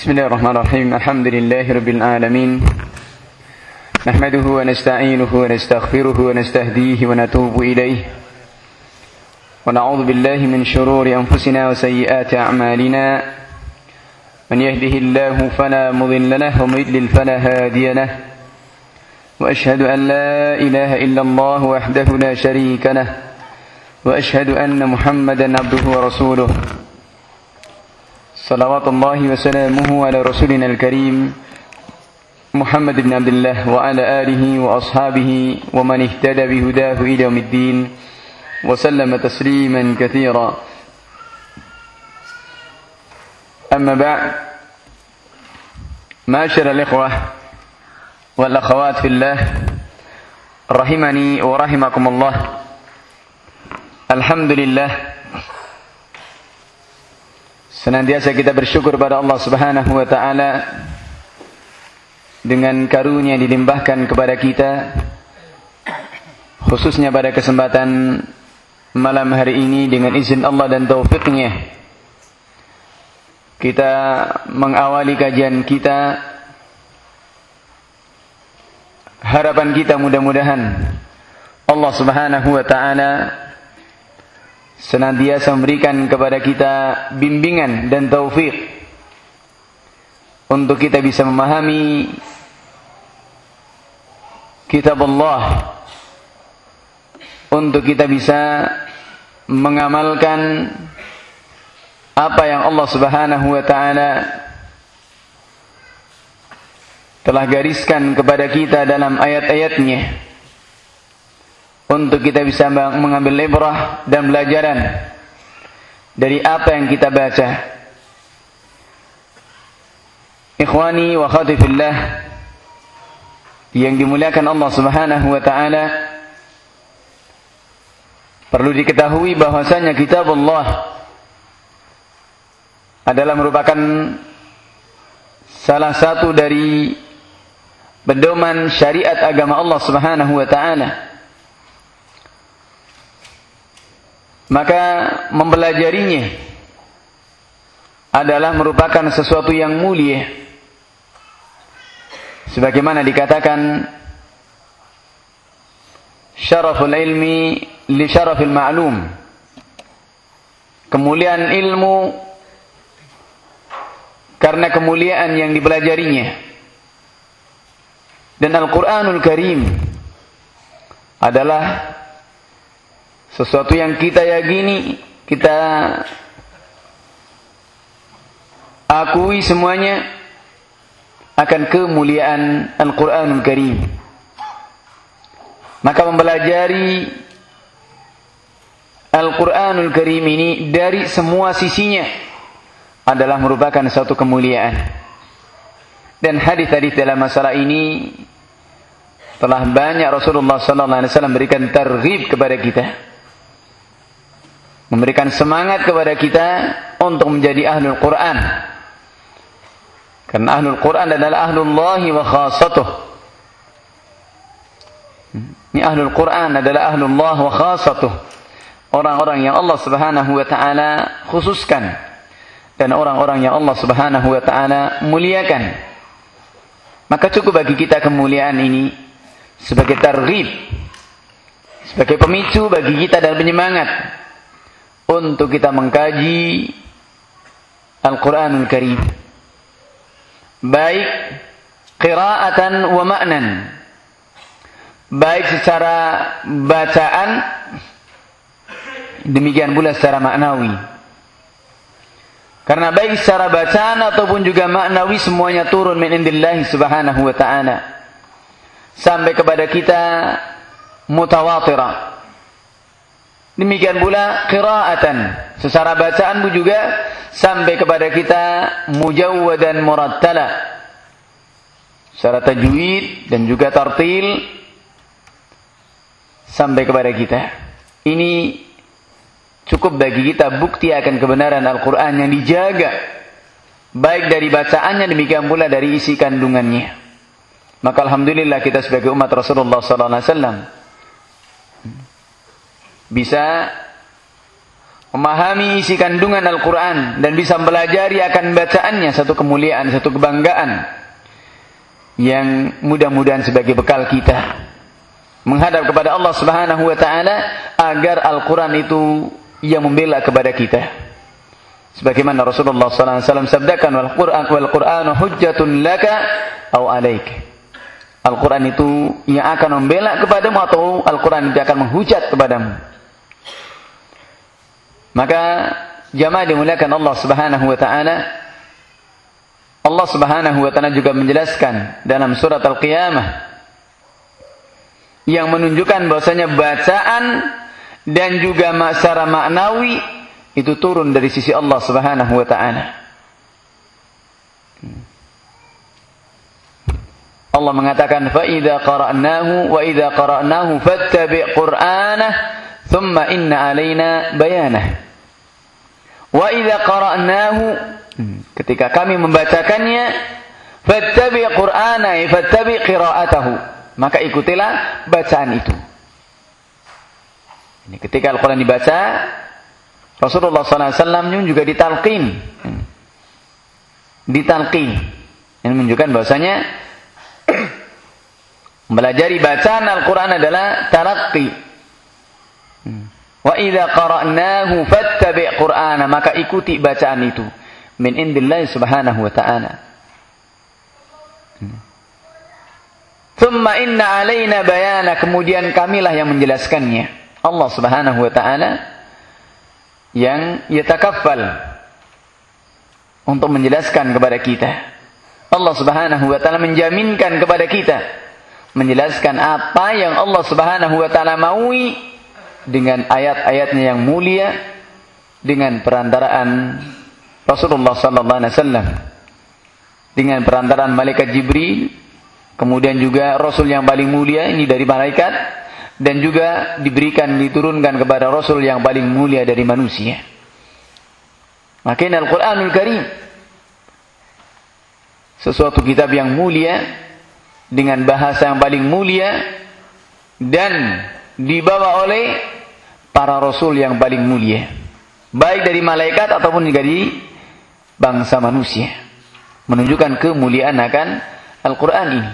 بسم الله الرحمن الرحيم الحمد لله رب العالمين نحمده ونستعينه ونستغفره ونستهديه ونتوب إليه ونعوذ بالله من شرور أنفسنا وسيئات أعمالنا من يهده الله فلا مضل له ومن يضلل فلا هادي له وأشهد أن لا إله إلا الله وحده لا شريك له وأشهد أن محمدا عبده ورسوله صلوات الله وسلامه على رسولنا الكريم محمد بن عبد الله وعلى آله وأصحابه ومن اهتدى بهداه إلى يوم الدين وسلم تسليما كثيرا. أما بعد معاشر الإخوة والأخوات في الله رحمني ورحمكم الله. الحمد لله Senantiasa kita bersyukur pada Allah Subhanahu wa taala dengan karunia dilimpahkan kepada kita khususnya pada kesempatan malam hari ini dengan izin Allah dan taufiknya kita mengawali kajian kita harapan kita mudah-mudahan Allah Subhanahu wa taala senantiasa memberikan kepada kita bimbingan dan taufik untuk kita bisa memahami kitab Allah untuk kita bisa mengamalkan apa yang Allah Subhanahu wa taala telah gariskan kepada kita dalam ayat-ayatnya untuk kita bisa mengambil ibrah dan pelajaran dari apa yang kita baca. Ikhwani wa fillah yang dimuliakan Allah Subhanahu wa taala perlu diketahui bahwasanya kitab Allah adalah merupakan salah satu dari pedoman syariat agama Allah Subhanahu wa taala. Maka mempelajarinya adalah merupakan sesuatu yang mulia. Sebagaimana dikatakan syaraful ilmi li syarafil ma'lum. Kemuliaan ilmu karena kemuliaan yang dipelajarinya. Dan Al-Qur'anul Karim adalah sesuatu yang kita yakini, kita akui semuanya akan kemuliaan Al-Qur'anul Karim. Maka mempelajari Al-Qur'anul Karim ini dari semua sisinya adalah merupakan satu kemuliaan. Dan hadis-hadis dalam masalah ini telah banyak Rasulullah sallallahu alaihi wasallam berikan kepada kita memberikan semangat kepada kita untuk menjadi ahlul Quran. Karena ahlul Quran adalah ahlullahi wa khasatuh. Ini ahlul Quran adalah ahlullah wa khasatuh. Orang-orang yang Allah Subhanahu wa taala khususkan dan orang-orang yang Allah Subhanahu wa taala muliakan. Maka cukup bagi kita kemuliaan ini sebagai targhib, sebagai pemicu bagi kita dan penyemangat untuk kita mengkaji Al-Quranul Karim. Baik qiraatan wa ma'nan. Baik secara bacaan demikian pula secara maknawi. Karena baik secara bacaan ataupun juga maknawi semuanya turun min indillahi subhanahu wa ta'ala. Sampai kepada kita mutawatirah. Demikian pula qiraatan. Secara bacaan pun juga sampai kepada kita mujawwadan murattala. Secara tajwid dan juga tartil sampai kepada kita. Ini cukup bagi kita bukti akan kebenaran Al-Qur'an yang dijaga baik dari bacaannya demikian pula dari isi kandungannya. Maka alhamdulillah kita sebagai umat Rasulullah sallallahu alaihi wasallam bisa memahami isi kandungan Al-Quran dan bisa belajari akan bacaannya satu kemuliaan, satu kebanggaan yang mudah-mudahan sebagai bekal kita menghadap kepada Allah Subhanahu wa taala agar Al-Quran itu yang membela kepada kita. Sebagaimana Rasulullah SAW sabdakan wal Quran wal Quranu hujjatun laka au alaik. Al-Quran itu yang akan membela kepadamu atau Al-Quran itu akan menghujat kepadamu. Maka jamaah dimuliakan Allah Subhanahu wa taala Allah Subhanahu wa taala juga menjelaskan dalam surat Al-Qiyamah yang menunjukkan bahwasanya bacaan dan juga secara maknawi itu turun dari sisi Allah Subhanahu wa taala. Allah mengatakan fa idza qara'nahu wa idza qara'nahu fattabi' qur'anah thumma inna alaina bayanah. Wa idza qara'nahu ketika kami membacakannya fattabi' qur'ana fattabi' qira'atahu maka ikutilah bacaan itu. Ini ketika Al-Quran dibaca, Rasulullah SAW juga ditalqin. Ditalqin. Ini menunjukkan bahwasanya Belajari bacaan Al-Quran adalah talaqqi. Wa idza qara'nahu fattabi' Qur'ana, maka ikuti bacaan itu min indillah subhanahu wa ta'ala. Thumma inna alaina bayana, kemudian kamilah yang menjelaskannya. Allah subhanahu wa ta'ala yang yatakaffal untuk menjelaskan kepada kita. Allah subhanahu wa ta'ala menjaminkan kepada kita menjelaskan apa yang Allah Subhanahu wa taala maui dengan ayat-ayatnya yang mulia dengan perantaraan Rasulullah sallallahu alaihi wasallam dengan perantaraan malaikat Jibril kemudian juga rasul yang paling mulia ini dari malaikat dan juga diberikan diturunkan kepada rasul yang paling mulia dari manusia. Makanya Al-Qur'anul Karim sesuatu kitab yang mulia dengan bahasa yang paling mulia dan dibawa oleh para rasul yang paling mulia. Baik dari malaikat ataupun dari bangsa manusia. Menunjukkan kemuliaan akan Al-Qur'an ini.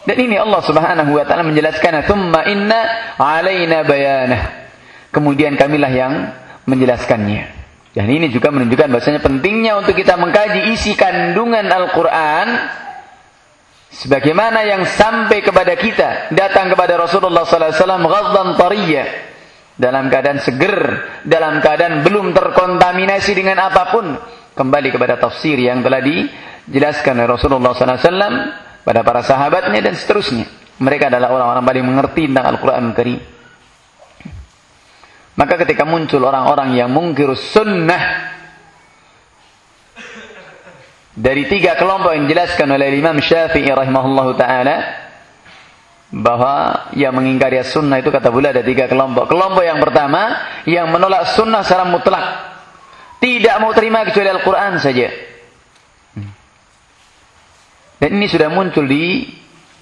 Dan ini Allah Subhanahu wa taala menjelaskan thumma inna alaina bayanah. Kemudian kamilah yang menjelaskannya. Dan ini juga menunjukkan bahasanya pentingnya untuk kita mengkaji isi kandungan Al-Qur'an sebagaimana yang sampai kepada kita datang kepada Rasulullah sallallahu alaihi wasallam tariyya dalam keadaan seger dalam keadaan belum terkontaminasi dengan apa pun. Kembali kepada tafsir yang telah dijelaskan oleh Rasulullah sallallahu alaihi wasallam pada para sahabatnya dan seterusnya. Mereka adalah orang-orang paling mengerti tentang Al-Qur'an Al Karim maka ketika muncul orang-orang yang mungkirus sunnah dari tiga kelompok yang dijelaskan oleh Imam Syafi'i rahimahullah taala bahwa yang mengingkari sunnah itu kata beliau ada tiga kelompok. Kelompok yang pertama yang menolak sunnah secara mutlak. Tidak mau terima kecuali Al-Quran saja. Dan ini sudah muncul di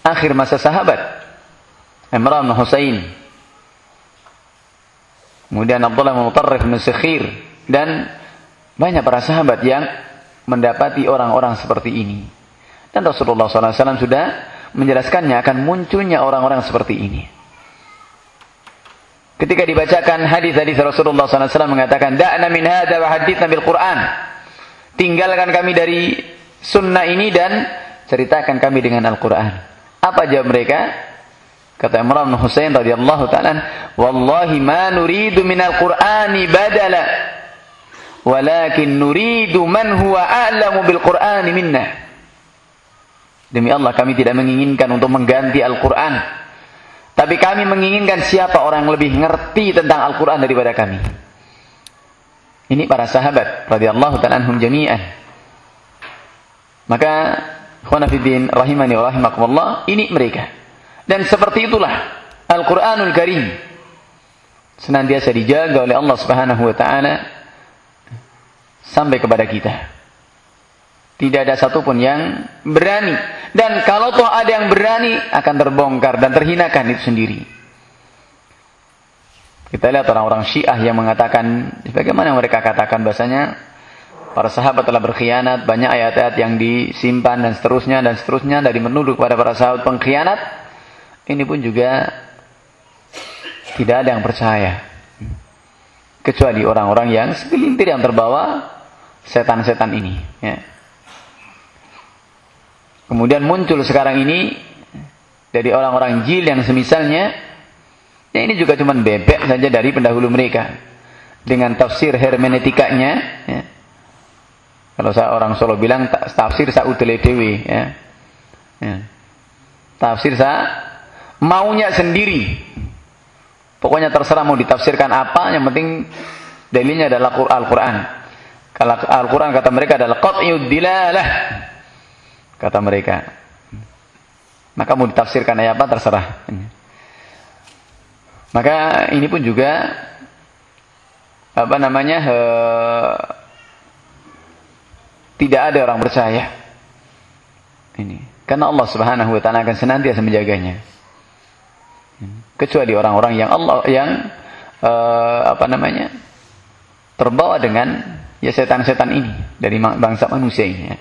akhir masa sahabat. Imran bin Husain. Kemudian Abdullah bin Mutarrif bin Sikhir. Dan banyak para sahabat yang mendapati orang-orang seperti ini. Dan Rasulullah SAW sudah menjelaskannya akan munculnya orang-orang seperti ini. Ketika dibacakan hadis-hadis Rasulullah SAW mengatakan, Da'na min hadha wa hadithna bil Qur'an. Tinggalkan kami dari sunnah ini dan ceritakan kami dengan Al-Quran. Apa jawab mereka? Kata Imran bin Husain radhiyallahu taala, "Wallahi ma nuridu minal Qur'ani badala." Walakin nuridu man huwa a'lamu bil Qur'ani minna. Demi Allah kami tidak menginginkan untuk mengganti Al-Qur'an. Tapi kami menginginkan siapa orang yang lebih ngerti tentang Al-Qur'an daripada kami. Ini para sahabat radhiyallahu ta'ala anhum jami'an. Maka khonafidin rahimani wa rahimakumullah, ini mereka. Dan seperti itulah Al-Qur'anul Karim senantiasa dijaga oleh Allah Subhanahu wa taala sampai kepada kita. Tidak ada satupun yang berani. Dan kalau toh ada yang berani, akan terbongkar dan terhinakan itu sendiri. Kita lihat orang-orang Syiah yang mengatakan bagaimana mereka katakan bahasanya para sahabat telah berkhianat, banyak ayat-ayat yang disimpan dan seterusnya dan seterusnya dari menuduh kepada para sahabat pengkhianat. Ini pun juga tidak ada yang percaya. Kecuali orang-orang yang segelintir yang terbawa setan-setan ini. Ya. Kemudian muncul sekarang ini dari orang-orang jil yang semisalnya, ya ini juga cuma bebek saja dari pendahulu mereka. Dengan tafsir hermeneutikanya, ya. kalau saya orang Solo bilang tafsir saudele dewi, ya. ya. Tafsir sa maunya sendiri. Pokoknya terserah mau ditafsirkan apa, yang penting dalilnya adalah Al-Quran. Kalau Al-Quran kata mereka adalah qat'iyud dilalah. Kata mereka. Maka mau ditafsirkan ayat apa terserah. Maka ini pun juga apa namanya he, tidak ada orang percaya. Ini karena Allah Subhanahu wa taala akan senantiasa menjaganya. Kecuali orang-orang yang Allah yang uh, apa namanya? terbawa dengan ya setan-setan ini dari bangsa manusia ini ya.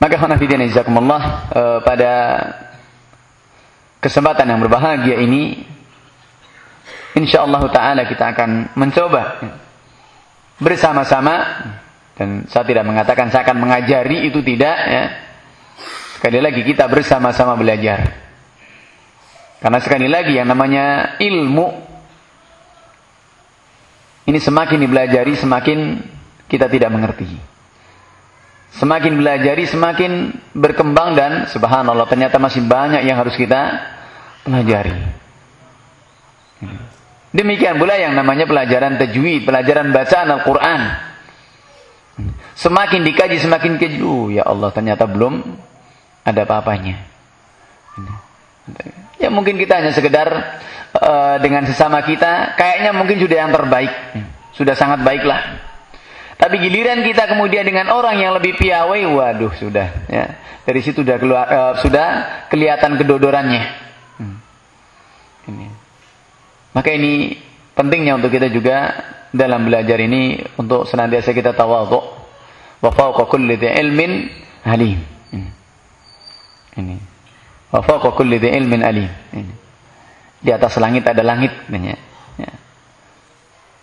Maka khonafidina jazakumullah e, pada kesempatan yang berbahagia ini insyaallah taala kita akan mencoba bersama-sama dan saya tidak mengatakan saya akan mengajari itu tidak ya. Sekali lagi kita bersama-sama belajar. Karena sekali lagi yang namanya ilmu ini semakin dibelajari semakin kita tidak mengerti. Semakin belajari, semakin berkembang dan subhanallah ternyata masih banyak yang harus kita pelajari. Demikian pula yang namanya pelajaran tajwid, pelajaran bacaan Al-Quran. Semakin dikaji, semakin keju. Oh, ya Allah, ternyata belum ada apa-apanya. Ya mungkin kita hanya sekedar uh, dengan sesama kita, kayaknya mungkin sudah yang terbaik. Sudah sangat baiklah. Tapi giliran kita kemudian dengan orang yang lebih piawai, waduh sudah. Ya. Dari situ sudah keluar, uh, sudah kelihatan kedodorannya. Hmm. Ini. Maka ini pentingnya untuk kita juga dalam belajar ini untuk senantiasa kita tawadhu. Wa fawqa kulli ilmin alim. Ini. ini. Wa fawqa kulli ilmin alim. Ini. Di atas langit ada langit. Ini. Ya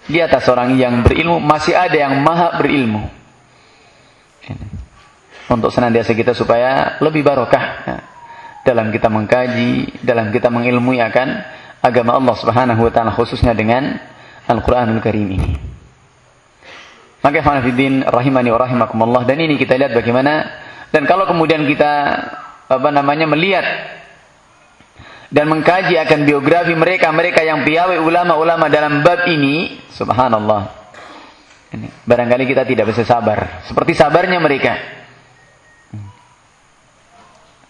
di atas orang yang berilmu masih ada yang maha berilmu. Untuk senantiasa kita supaya lebih barokah ya. dalam kita mengkaji, dalam kita mengilmui akan agama Allah Subhanahu wa taala khususnya dengan Al-Qur'anul Karim ini. Maka Fanafidin rahimani wa rahimakumullah dan ini kita lihat bagaimana dan kalau kemudian kita apa namanya melihat dan mengkaji akan biografi mereka mereka yang piawai ulama-ulama dalam bab ini. Subhanallah. Barangkali kita tidak bisa sabar. Seperti sabarnya mereka.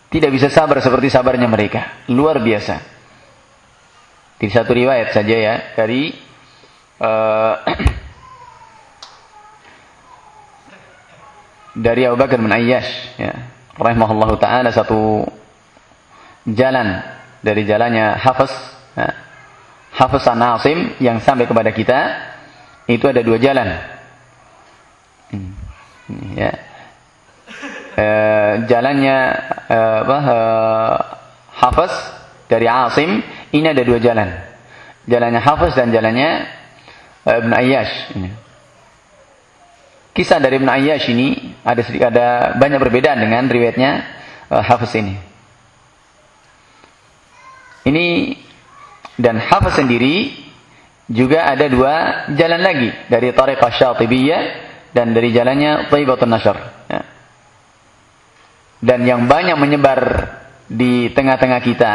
Tidak bisa sabar seperti sabarnya mereka. Luar biasa. Di satu riwayat saja ya dari uh, dari Abu Bakar bin Ayyash ya. Rahimahullahu taala satu jalan dari jalannya Hafiz ya, Hafiz An-Nasim yang sampai kepada kita itu ada dua jalan. Hmm, ya. E, jalannya e, apa e, Hafiz dari Asim ini ada dua jalan. Jalannya Hafiz dan jalannya e, Ibn Ayyash ini. kisah dari Ibn Ayyash ini ada ada banyak perbedaan dengan riwayatnya e, Hafiz ini ini dan Hafiz sendiri juga ada dua jalan lagi dari Tariqah Syatibiyah dan dari jalannya Thaibatun Nashr. Ya. Dan yang banyak menyebar di tengah-tengah kita,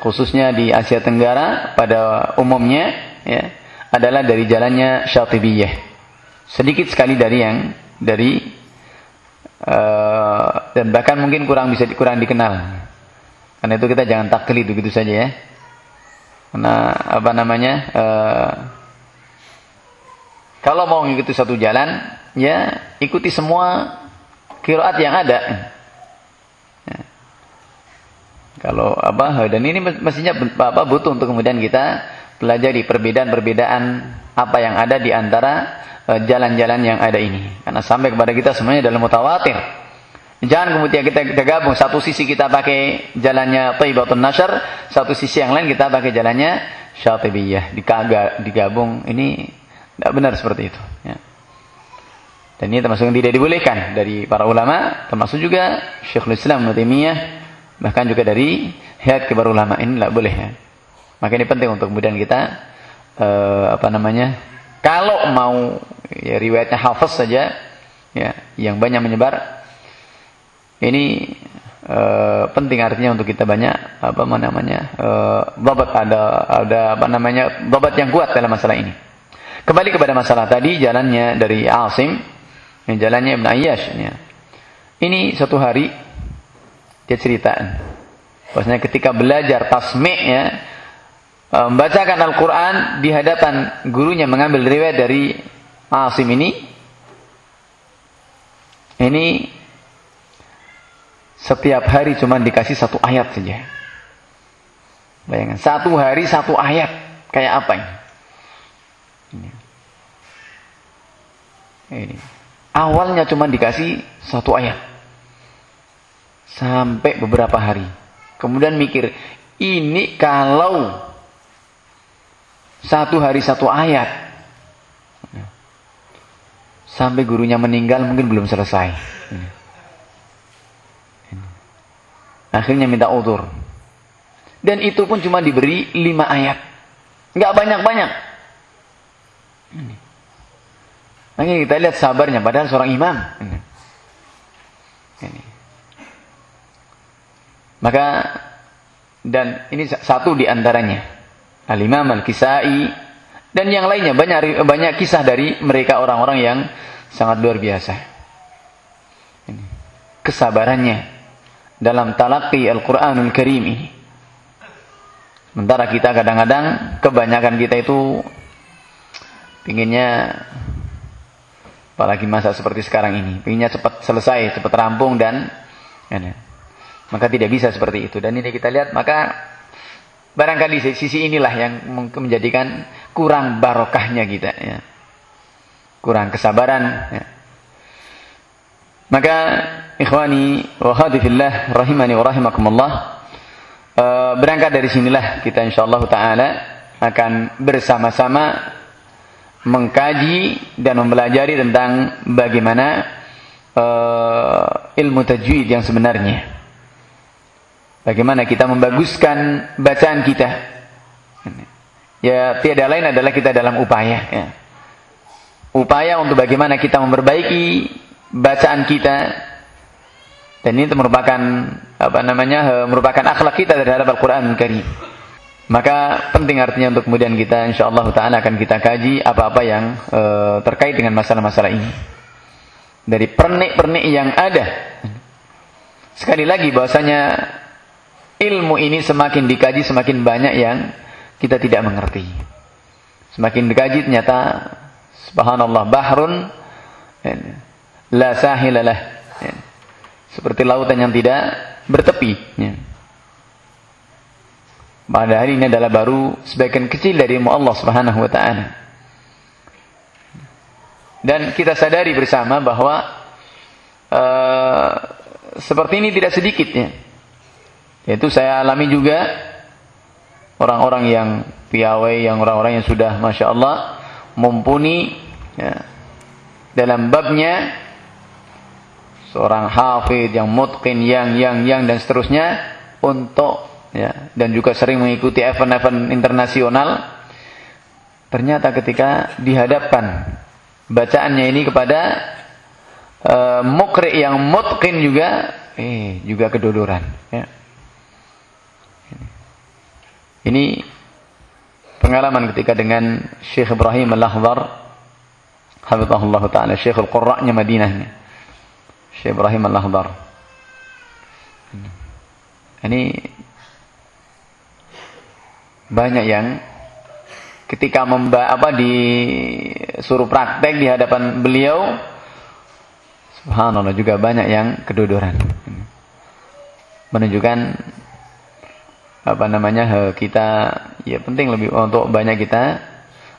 khususnya di Asia Tenggara pada umumnya, ya, adalah dari jalannya Syatibiyah. Sedikit sekali dari yang dari uh, dan bahkan mungkin kurang bisa kurang dikenal. Karena itu kita jangan taklid begitu saja ya. Karena apa namanya? Uh, kalau mau mengikuti satu jalan, ya ikuti semua kiroat yang ada. Ya. Kalau apa dan ini mestinya apa butuh untuk kemudian kita pelajari perbedaan-perbedaan apa yang ada di antara eh, jalan-jalan yang ada ini. Karena sampai kepada kita semuanya dalam mutawatir. Jangan kemudian kita, gabung satu sisi kita pakai jalannya Thaibatun Nasr, satu sisi yang lain kita pakai jalannya Syatibiyah. Dikaga, digabung ini tidak benar seperti itu. Ya. Dan ini termasuk yang tidak dibolehkan dari para ulama, termasuk juga Syekhul Islam Muhammad bahkan juga dari hayat kibar ulama ini tidak boleh ya. Maka ini penting untuk kemudian kita uh, apa namanya? Kalau mau ya, riwayatnya hafaz saja ya yang banyak menyebar ini uh, penting artinya untuk kita banyak apa namanya? Uh, babat ada ada apa namanya? babat yang kuat dalam masalah ini. Kembali kepada masalah tadi jalannya dari Asim, jalannya Ibn Ayyash ya. Ini satu hari dia ceritakan. Bahwasanya ketika belajar tasmi' ya, e, membacakan Al-Quran di hadapan gurunya mengambil riwayat dari Asim ini, ini setiap hari cuma dikasih satu ayat saja. Bayangkan, satu hari satu ayat. Kayak apa ini? Ini. ini. Awalnya cuma dikasih satu ayat sampai beberapa hari. Kemudian mikir, ini kalau satu hari satu ayat. Sampai gurunya meninggal mungkin belum selesai. Akhirnya minta utur. Dan itu pun cuma diberi lima ayat. Nggak banyak-banyak. Makanya kita lihat sabarnya, padahal seorang imam. Ini. Ini. Maka dan ini satu di antaranya. Al-Imam Al-Kisai dan yang lainnya banyak banyak kisah dari mereka orang-orang yang sangat luar biasa. Ini. Kesabarannya dalam talaqi Al-Qur'anul Karim ini. Sementara kita kadang-kadang kebanyakan kita itu pinginnya apalagi masa seperti sekarang ini, pinginnya cepat selesai, cepat rampung dan ya, maka tidak bisa seperti itu. Dan ini kita lihat, maka barangkali sisi inilah yang menjadikan kurang barokahnya kita. Ya. Kurang kesabaran. Ya. Maka ikhwani wa khadifillah rahimani wa rahimakumullah uh, berangkat dari sinilah kita insyaallah taala akan bersama-sama mengkaji dan mempelajari tentang bagaimana uh, ilmu tajwid yang sebenarnya. Bagaimana kita membaguskan bacaan kita. Ya, tiada lain adalah kita dalam upaya. Ya. Upaya untuk bagaimana kita memperbaiki bacaan kita. Dan ini merupakan apa namanya merupakan akhlak kita terhadap Al-Quran Karim. Maka penting artinya untuk kemudian kita insyaallah taala akan kita kaji apa-apa yang e, terkait dengan masalah-masalah ini. Dari pernik-pernik yang ada. Sekali lagi bahwasanya ilmu ini semakin dikaji semakin banyak yang kita tidak mengerti. Semakin dikaji ternyata subhanallah bahrun la sahilalah. Seperti lautan yang tidak bertepi. Pada hari ini adalah baru sebagian kecil dari ilmu Allah Subhanahu wa taala. Dan kita sadari bersama bahwa uh, seperti ini tidak sedikit ya itu saya alami juga orang-orang yang piawai, yang orang-orang yang sudah masya Allah mumpuni ya, dalam babnya seorang hafid yang mutqin, yang yang yang dan seterusnya untuk ya dan juga sering mengikuti event-event internasional. Ternyata ketika dihadapkan bacaannya ini kepada uh, mukri yang mutqin juga eh juga kedodoran ya. Ini pengalaman ketika dengan Syekh Ibrahim Al-Akhdar Hafizahullah Ta'ala Syekh Al-Qurra'nya Madinah Syekh Ibrahim Al-Akhdar ini banyak yang ketika memba apa disuruh praktek di hadapan beliau subhanallah juga banyak yang kedodoran menunjukkan apa namanya kita ya penting lebih untuk banyak kita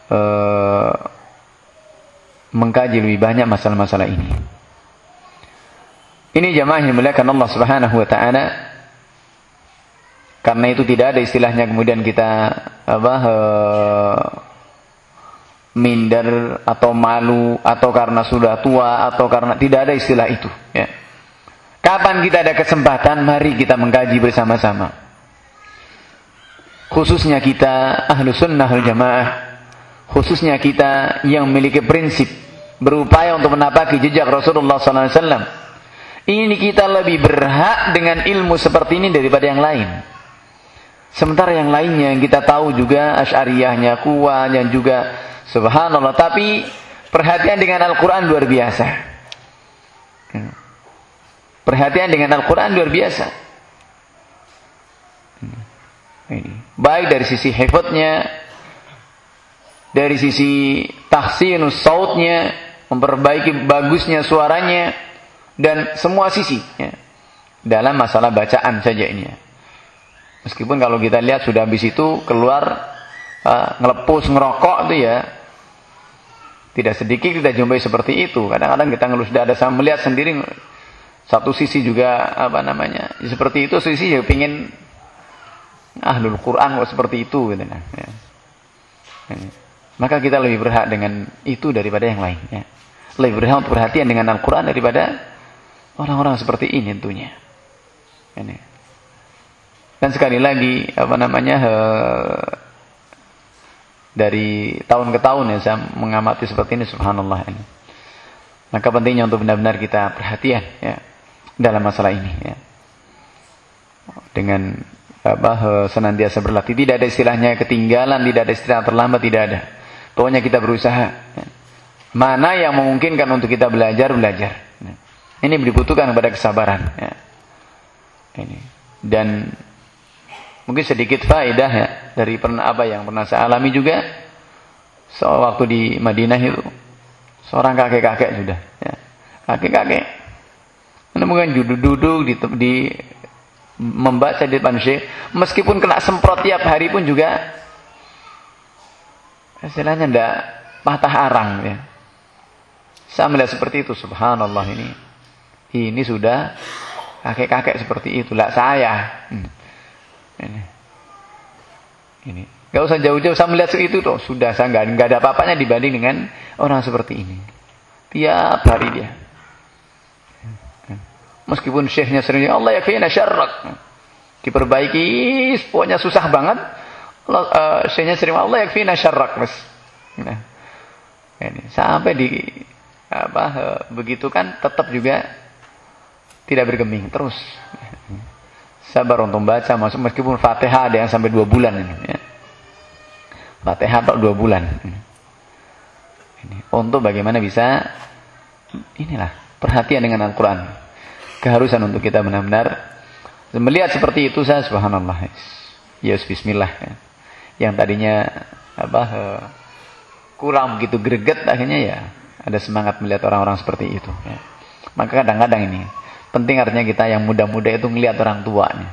uh, mengkaji lebih banyak masalah-masalah ini. Ini jamaah yang dimuliakan Allah Subhanahu wa taala. Karena itu tidak ada istilahnya kemudian kita apa uh, minder atau malu atau karena sudah tua atau karena tidak ada istilah itu ya. Kapan kita ada kesempatan mari kita mengkaji bersama-sama. Khususnya kita ahlu sunnah wal jamaah khususnya kita yang memiliki prinsip berupaya untuk menapaki jejak Rasulullah SAW. Ini kita lebih berhak dengan ilmu seperti ini daripada yang lain. Sementara yang lainnya yang kita tahu juga asyariyahnya kuat dan juga subhanallah. Tapi perhatian dengan Al-Quran luar biasa. Perhatian dengan Al-Quran luar biasa. Baik dari sisi hifadnya, dari sisi tahsinus sautnya, memperbaiki bagusnya suaranya, dan semua sisi. Ya. Dalam masalah bacaan saja ini ya. Meskipun kalau kita lihat sudah habis itu keluar uh, ngelepus ngerokok itu ya tidak sedikit kita jumpai seperti itu. Kadang-kadang kita ngelus dada sama melihat sendiri satu sisi juga apa namanya ya, seperti itu sisi ya pingin ahlul Quran kok seperti itu gitu nah. Ya. Maka kita lebih berhak dengan itu daripada yang lain ya. Lebih berhak untuk perhatian dengan Al-Quran daripada orang-orang seperti ini tentunya. Ini. Dan sekali lagi apa namanya he, dari tahun ke tahun ya saya mengamati seperti ini subhanallah ini. Maka pentingnya untuk benar-benar kita perhatian ya dalam masalah ini ya. Dengan apa he, senantiasa berlatih tidak ada istilahnya ketinggalan, tidak ada istilah terlambat, tidak ada. Pokoknya kita berusaha. Ya. Mana yang memungkinkan untuk kita belajar, belajar. Ini dibutuhkan kepada kesabaran. Ya. Ini. Dan Mungkin sedikit faedah ya dari pernah apa yang pernah saya alami juga. So, waktu di Madinah itu seorang kakek-kakek sudah ya. Kakek-kakek menemukan duduk-duduk di, di membaca di depan syekh meskipun kena semprot tiap hari pun juga istilahnya ndak patah arang ya. Saya melihat seperti itu subhanallah ini. Ini sudah kakek-kakek seperti itu lah saya. Hmm. Ini. Ini. Gak usah jauh-jauh saya melihat itu tuh sudah saya nggak nggak ada apa-apanya dibanding dengan orang seperti ini. Tiap hari dia. Meskipun syekhnya sering Allah ya kayaknya syarrak. Diperbaiki, pokoknya susah banget. Allah, uh, syekhnya sering Allah ya syarrak mas. Nah, ini sampai di apa uh, begitu kan tetap juga tidak bergeming terus sabar untuk baca masuk meskipun Fatihah ada yang sampai dua bulan ini ya. Fatihah atau dua bulan ini untuk bagaimana bisa inilah perhatian dengan Al-Quran keharusan untuk kita benar-benar melihat seperti itu saya subhanallah yes bismillah ya. yang tadinya apa uh, kurang begitu greget akhirnya ya ada semangat melihat orang-orang seperti itu ya. maka kadang-kadang ini Penting artinya kita yang muda-muda itu ngelihat orang tuanya.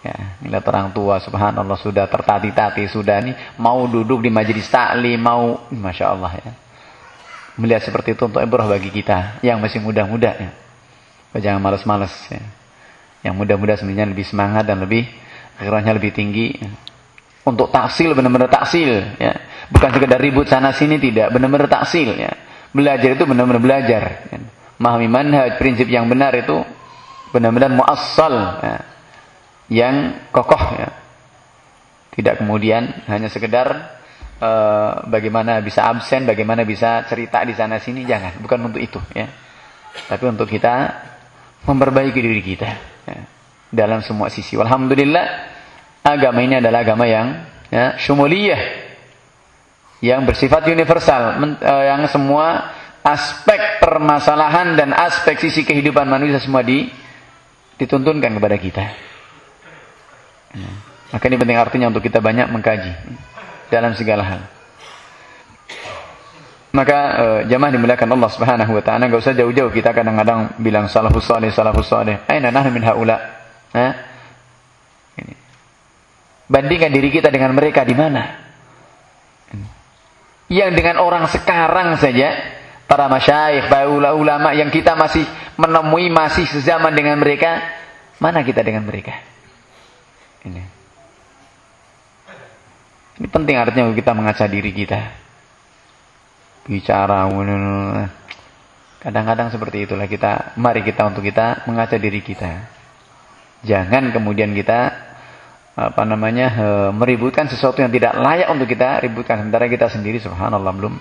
Ya, ngelihat orang tua subhanallah sudah tertati-tati sudah nih mau duduk di majelis taklim, mau Masya Allah ya. Melihat seperti itu untuk ibrah bagi kita yang masih muda-muda ya. Jangan malas-malas ya. Yang muda-muda sebenarnya lebih semangat dan lebih akhirnya lebih tinggi. Ya. Untuk taksil benar-benar taksil ya. Bukan sekedar ribut sana sini tidak, benar-benar taksil ya. Belajar itu benar-benar belajar ya memahami manhaj, prinsip yang benar itu benar-benar muassal ya. yang kokoh ya. Tidak kemudian hanya sekedar uh, bagaimana bisa absen, bagaimana bisa cerita di sana sini, jangan, bukan untuk itu ya. Tapi untuk kita memperbaiki diri kita ya. dalam semua sisi. Alhamdulillah agama ini adalah agama yang ya, syumuliyah yang bersifat universal, uh, yang semua aspek permasalahan dan aspek sisi kehidupan manusia semua di, dituntunkan kepada kita. Ya. Maka ini penting artinya untuk kita banyak mengkaji dalam segala hal. Maka uh, jamaah dimuliakan Allah Subhanahu wa taala, enggak usah jauh-jauh kita kadang-kadang bilang salafus saleh, salafus saleh. Aina nahnu min haula? Ini. Bandingkan diri kita dengan mereka di mana? Yang dengan orang sekarang saja, para masyayikh, para ulama yang kita masih menemui masih sezaman dengan mereka, mana kita dengan mereka? Ini. Ini penting artinya kita mengaca diri kita. Bicara kadang-kadang seperti itulah kita mari kita untuk kita mengaca diri kita. Jangan kemudian kita apa namanya e, meributkan sesuatu yang tidak layak untuk kita ributkan sementara kita sendiri subhanallah belum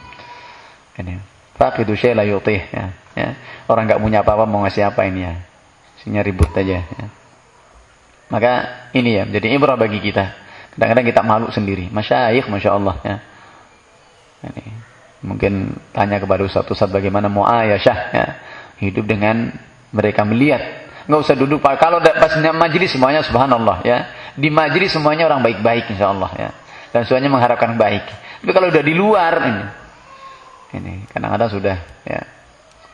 ini faqidu syai la yutih ya, ya. orang nggak punya apa-apa mau ngasih apa ini ya Sinya ribut aja ya. maka ini ya jadi ibrah bagi kita kadang-kadang kita malu sendiri masyayikh masya Allah ya ini mungkin tanya kepada satu saat bagaimana muayashah ya hidup dengan mereka melihat nggak usah duduk pak kalau pas majelis semuanya subhanallah ya di majlis semuanya orang baik-baik insya Allah ya. Dan semuanya mengharapkan baik. Tapi kalau udah di luar ini, ini kadang-kadang sudah ya.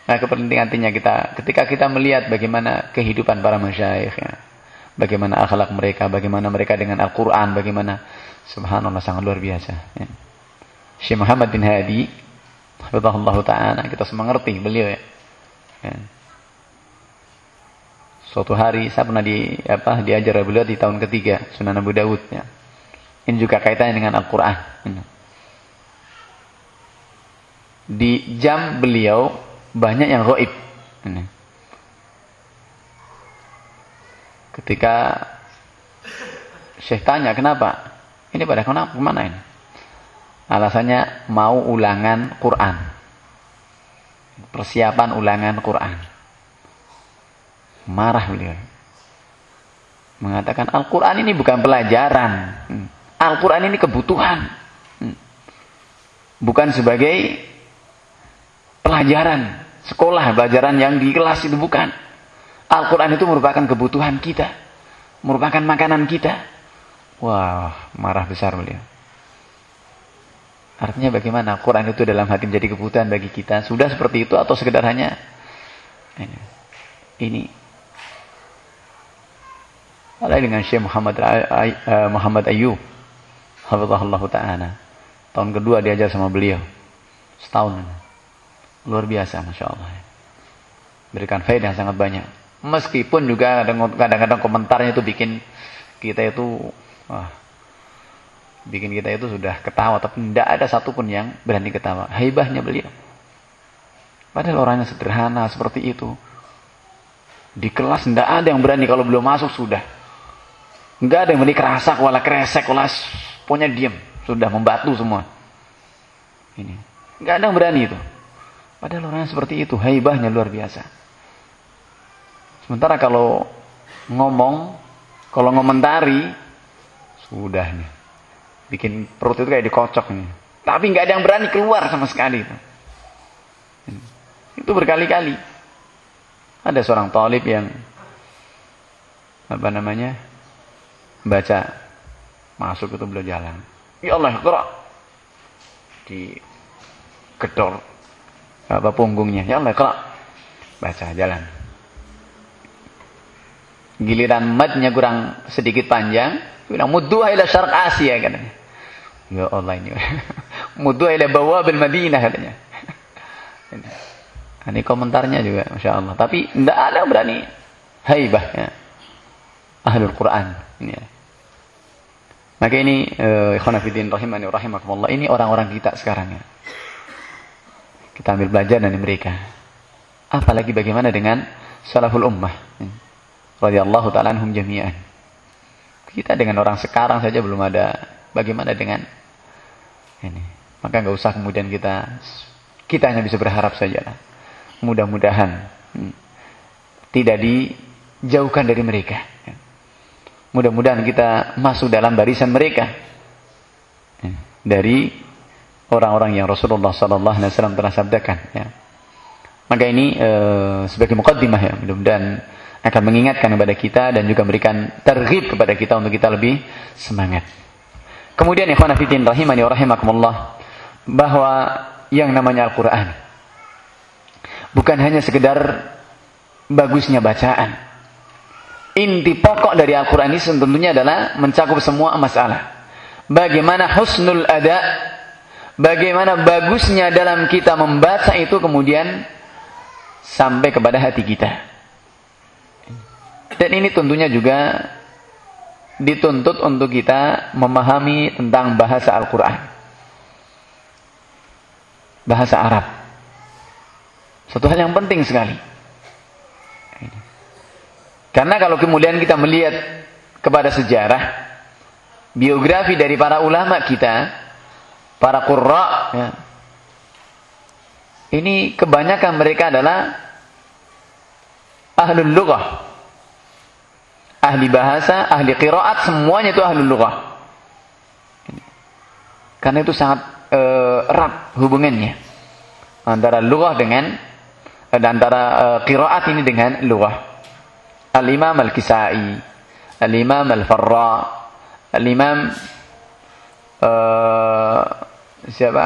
Nah kepentingan artinya kita ketika kita melihat bagaimana kehidupan para masyayikh ya. Bagaimana akhlak mereka, bagaimana mereka dengan Al-Quran, bagaimana subhanallah sangat luar biasa. Ya. Syekh Muhammad bin Hadi, Allah Ta'ala, kita semua ngerti beliau ya. ya Suatu hari saya pernah di apa diajar beliau di tahun ketiga Sunan Abu Dawud ya. Ini juga kaitannya dengan Al-Qur'an. Di jam beliau banyak yang. Ini. Ketika Syekh tanya kenapa? Ini pada kenapa ke mana ini? Alasannya mau ulangan Quran. Persiapan ulangan Quran. Marah beliau. Mengatakan Al-Quran ini bukan pelajaran. Hmm. Al-Quran ini kebutuhan. Hmm. Bukan sebagai pelajaran. Sekolah, pelajaran yang di kelas itu bukan. Al-Quran itu merupakan kebutuhan kita. Merupakan makanan kita. Wah, marah besar beliau. Artinya bagaimana Al-Quran itu dalam hati menjadi kebutuhan bagi kita. Sudah seperti itu atau sekedar hanya ini. ini ada dengan Syekh Muhammad uh, Muhammad Ayub. Hafizahullah Ta'ala. Tahun kedua diajar sama beliau. Setahun. Luar biasa Masya Allah. Berikan faedah sangat banyak. Meskipun juga kadang-kadang komentarnya itu bikin kita itu wah, bikin kita itu sudah ketawa tapi tidak ada satupun yang berani ketawa hebatnya beliau padahal orangnya sederhana seperti itu di kelas tidak ada yang berani kalau belum masuk sudah Enggak ada yang berani kerasak, wala kresek, wala pokoknya diam. Sudah membatu semua. Ini. Enggak ada yang berani itu. Padahal orangnya seperti itu, haibahnya luar biasa. Sementara kalau ngomong, kalau ngomentari, sudah nih. Bikin perut itu kayak dikocok nih. Tapi nggak ada yang berani keluar sama sekali itu. Berkali-kali. Ada seorang talib yang apa namanya baca masuk itu beliau jalan ya Allah iqra di gedor apa punggungnya? Ya Allah iqra baca jalan giliran madnya kurang sedikit panjang bilang muddu ila syarq Asia katanya. Ya Allah ini. Muddu ila bawabil Madinah katanya. Ini komentarnya juga Masya Allah. Tapi tidak ada berani haibah ya. ahlul Quran ini ya. Maka ini uh, ikhwan rahimani rahimakumullah. Ini orang-orang kita sekarang ya. Kita ambil belajar dari mereka. Apalagi bagaimana dengan salaful ummah. Ya. Radhiyallahu taala anhum jami'an. Kita dengan orang sekarang saja belum ada bagaimana dengan ini. Maka nggak usah kemudian kita kita hanya bisa berharap saja. Mudah-mudahan hmm, tidak dijauhkan dari mereka. Ya Mudah-mudahan kita masuk dalam barisan mereka ya, dari orang-orang yang Rasulullah Sallallahu Alaihi Wasallam telah sabdakan. Ya. Maka ini e, sebagai mukaddimah ya, mudah-mudahan akan mengingatkan kepada kita dan juga memberikan terhib kepada kita untuk kita lebih semangat. Kemudian ikhwan fillah rahimani wa rahimakumullah bahwa yang namanya Al-Qur'an bukan hanya sekedar bagusnya bacaan inti pokok dari Al-Quran ini tentunya adalah mencakup semua masalah. Bagaimana husnul ada, bagaimana bagusnya dalam kita membaca itu kemudian sampai kepada hati kita. Dan ini tentunya juga dituntut untuk kita memahami tentang bahasa Al-Quran bahasa Arab. Satu hal yang penting sekali. Karena kalau kemudian kita melihat kepada sejarah, biografi dari para ulama kita, para qurra, ya, ini kebanyakan mereka adalah ahlul lughah. Ahli bahasa, ahli qiraat, semuanya itu ahlul lughah. Karena itu sangat uh, erat hubungannya antara lughah dengan uh, antara uh, ini dengan lughah. Al-Imam Al-Kisai, Al-Imam Al-Farra, Al-Imam uh, siapa?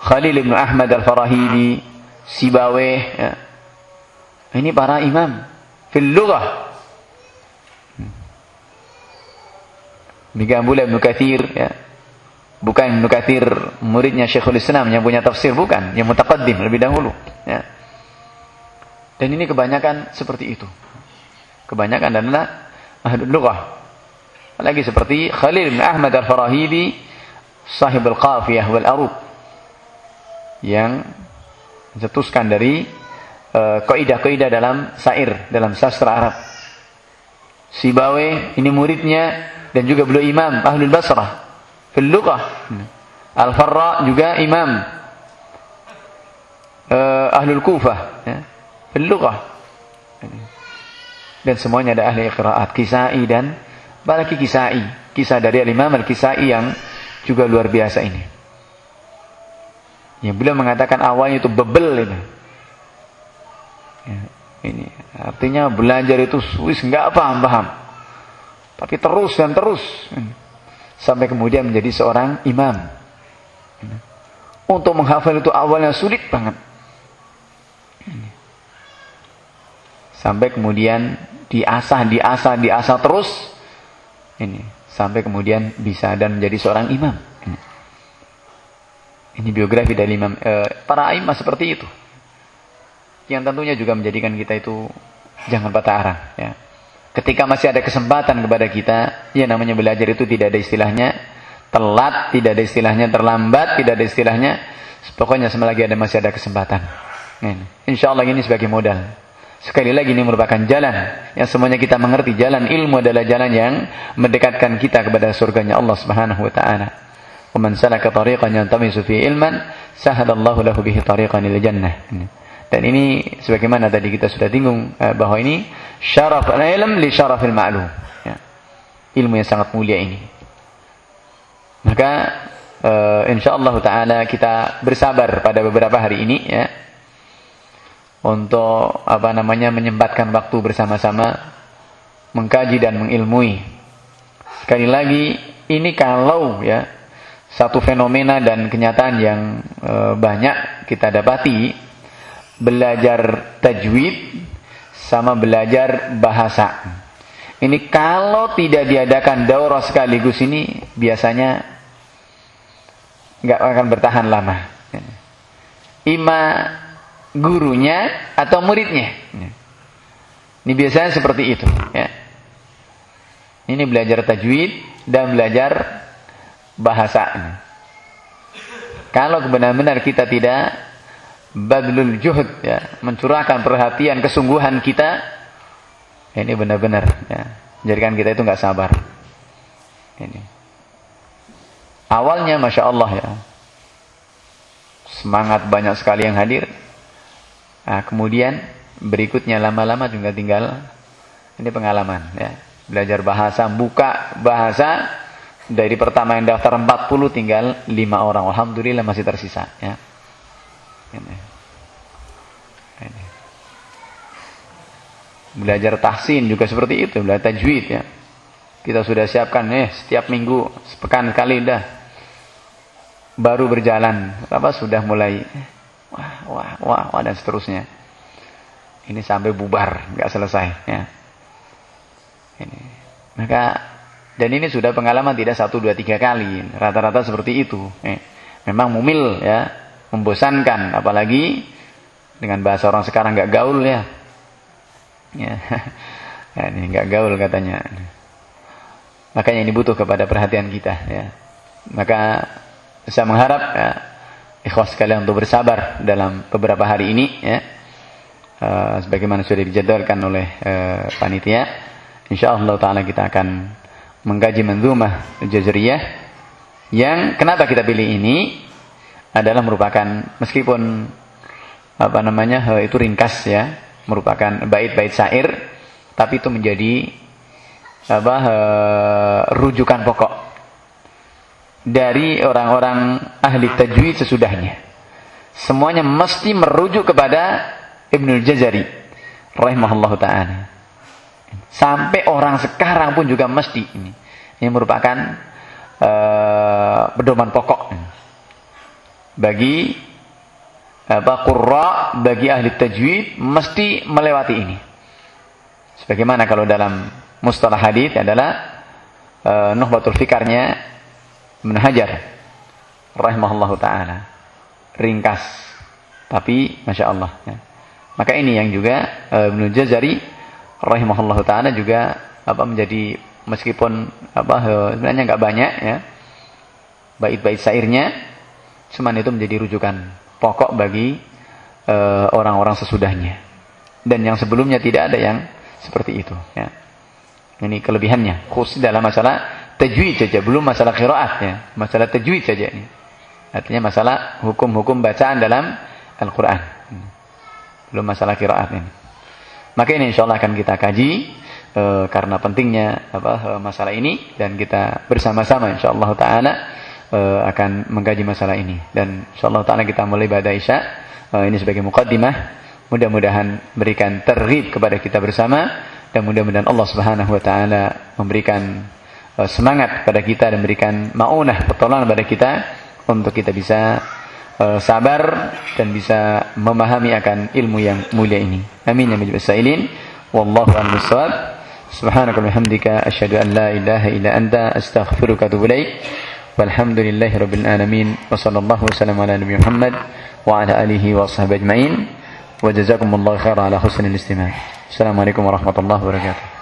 Khalil bin Ahmad Al-Farahidi, Sibaweh ya. Ini para imam fil lughah Demikian pula Ibn Kathir ya. Bukan Ibn Kathir muridnya Syekhul Islam yang punya tafsir bukan, yang mutaqaddim lebih dahulu ya. Dan ini kebanyakan seperti itu. Kebanyakan adalah ahlul lughah. Lagi seperti Khalil bin Ahmad Al-Farahidi sahib al-qafiyah wal arub yang mencetuskan dari uh, kaidah-kaidah dalam syair, dalam sastra Arab. Sibawe ini muridnya dan juga beliau imam ahlul basrah fil lughah al farra juga imam uh, ahlul kufah ya fil dan semuanya ada ahli qiraat kisai dan apalagi kisai kisah dari imam al kisai yang juga luar biasa ini yang beliau mengatakan awalnya itu bebel ini ya, ini artinya belajar itu wis nggak paham paham tapi terus dan terus. Sampai kemudian menjadi seorang imam. Untuk menghafal itu awalnya sulit banget. Sampai kemudian diasah, diasah, diasah terus. Ini sampai kemudian bisa dan menjadi seorang imam. Ini, ini biografi dari imam eh, para imam seperti itu. Yang tentunya juga menjadikan kita itu jangan patah arah, ya ketika masih ada kesempatan kepada kita, ya namanya belajar itu tidak ada istilahnya telat, tidak ada istilahnya terlambat, tidak ada istilahnya pokoknya selagi ada masih ada kesempatan. Ini. Insya Allah ini sebagai modal. Sekali lagi ini merupakan jalan yang semuanya kita mengerti jalan ilmu adalah jalan yang mendekatkan kita kepada surganya Allah Subhanahu wa taala. Wa man salaka tariqan yantamisu fi ilman sahalallahu lahu bihi tariqan ila jannah. Dan ini sebagaimana tadi kita sudah tinggung eh, bahwa ini syaraf al-ilm li syarafil ma'lum. Ya. Ilmu yang sangat mulia ini. Maka uh, insyaallah taala kita bersabar pada beberapa hari ini ya. Untuk apa namanya menyempatkan waktu bersama-sama mengkaji dan mengilmui. Sekali lagi ini kalau ya satu fenomena dan kenyataan yang uh, banyak kita dapati belajar tajwid sama belajar bahasa. Ini kalau tidak diadakan daurah sekaligus ini biasanya nggak akan bertahan lama. Ima gurunya atau muridnya. Ini biasanya seperti itu. Ya. Ini belajar tajwid dan belajar bahasa. Kalau benar-benar kita tidak badlul juhud ya, mencurahkan perhatian kesungguhan kita ini benar-benar ya, jadikan kita itu nggak sabar. Ini. Awalnya masya Allah ya, semangat banyak sekali yang hadir. Nah, kemudian berikutnya lama-lama juga tinggal ini pengalaman ya, belajar bahasa, buka bahasa dari pertama yang daftar 40 tinggal 5 orang. Alhamdulillah masih tersisa ya. Ini. Ini. Belajar tahsin juga seperti itu, belajar tajwid ya. Kita sudah siapkan nih setiap minggu sepekan kali dah. Baru berjalan, apa sudah mulai wah wah wah, wah dan seterusnya. Ini sampai bubar, nggak selesai. Ya. Ini. Maka dan ini sudah pengalaman tidak satu dua tiga kali, rata-rata seperti itu. Eh, memang mumil ya, membosankan, apalagi dengan bahasa orang sekarang nggak gaul ya. Ya, ya ini nggak gaul katanya. Makanya ini butuh kepada perhatian kita ya. Maka saya mengharap ya, ikhwas sekalian untuk bersabar dalam beberapa hari ini ya. Uh, sebagaimana sudah dijadwalkan oleh uh, panitia. Insyaallah taala kita akan mengkaji manzumah jazriyah yang kenapa kita pilih ini adalah merupakan meskipun apa namanya uh, itu ringkas ya, merupakan bait-bait syair tapi itu menjadi apa rujukan pokok dari orang-orang ahli tajwid sesudahnya. Semuanya mesti merujuk kepada Ibnu Jazari rahimahullah taala. Sampai orang sekarang pun juga mesti ini. Ini merupakan uh, pedoman pokok bagi apa qurra bagi ahli tajwid mesti melewati ini. Sebagaimana kalau dalam mustalah hadis adalah uh, nuhbatul fikarnya Ibn Hajar rahimahullahu taala. Ringkas tapi masya Allah ya. Maka ini yang juga uh, Ibnu Jazari rahimahullahu taala juga apa menjadi meskipun apa uh, sebenarnya nggak banyak ya bait-bait syairnya cuman itu menjadi rujukan pokok bagi orang-orang uh, sesudahnya dan yang sebelumnya tidak ada yang seperti itu ya ini kelebihannya khusus dalam masalah tajwid saja belum masalah qiraat ya masalah tajwid saja ini. Artinya masalah hukum-hukum bacaan dalam Al-Qur'an. Belum masalah kiraat ini. Maka ini insya Allah akan kita kaji e, karena pentingnya apa e, masalah ini dan kita bersama-sama insya Allah Taala e, akan mengkaji masalah ini. Dan insya Allah Taala kita mulai pada isya. E, ini sebagai mukaddimah mudah-mudahan berikan terhib kepada kita bersama dan mudah-mudahan Allah Subhanahu Wa Taala memberikan semangat kepada kita dan memberikan maunah pertolongan kepada kita untuk kita bisa uh, sabar dan bisa memahami akan ilmu yang mulia ini. Amin ya rabbal alamin. Wallahu a'lam bishawab. Subhanaka wa bihamdika asyhadu an la ilaha illa anta astaghfiruka wa atubu. Walhamdulillahi rabbil alamin wa sallallahu wasallam ala nabi Muhammad wa ala alihi wa sahbihi ajma'in. Wa jazakumullahu khairan ala husnil istima'. Assalamualaikum warahmatullahi wabarakatuh.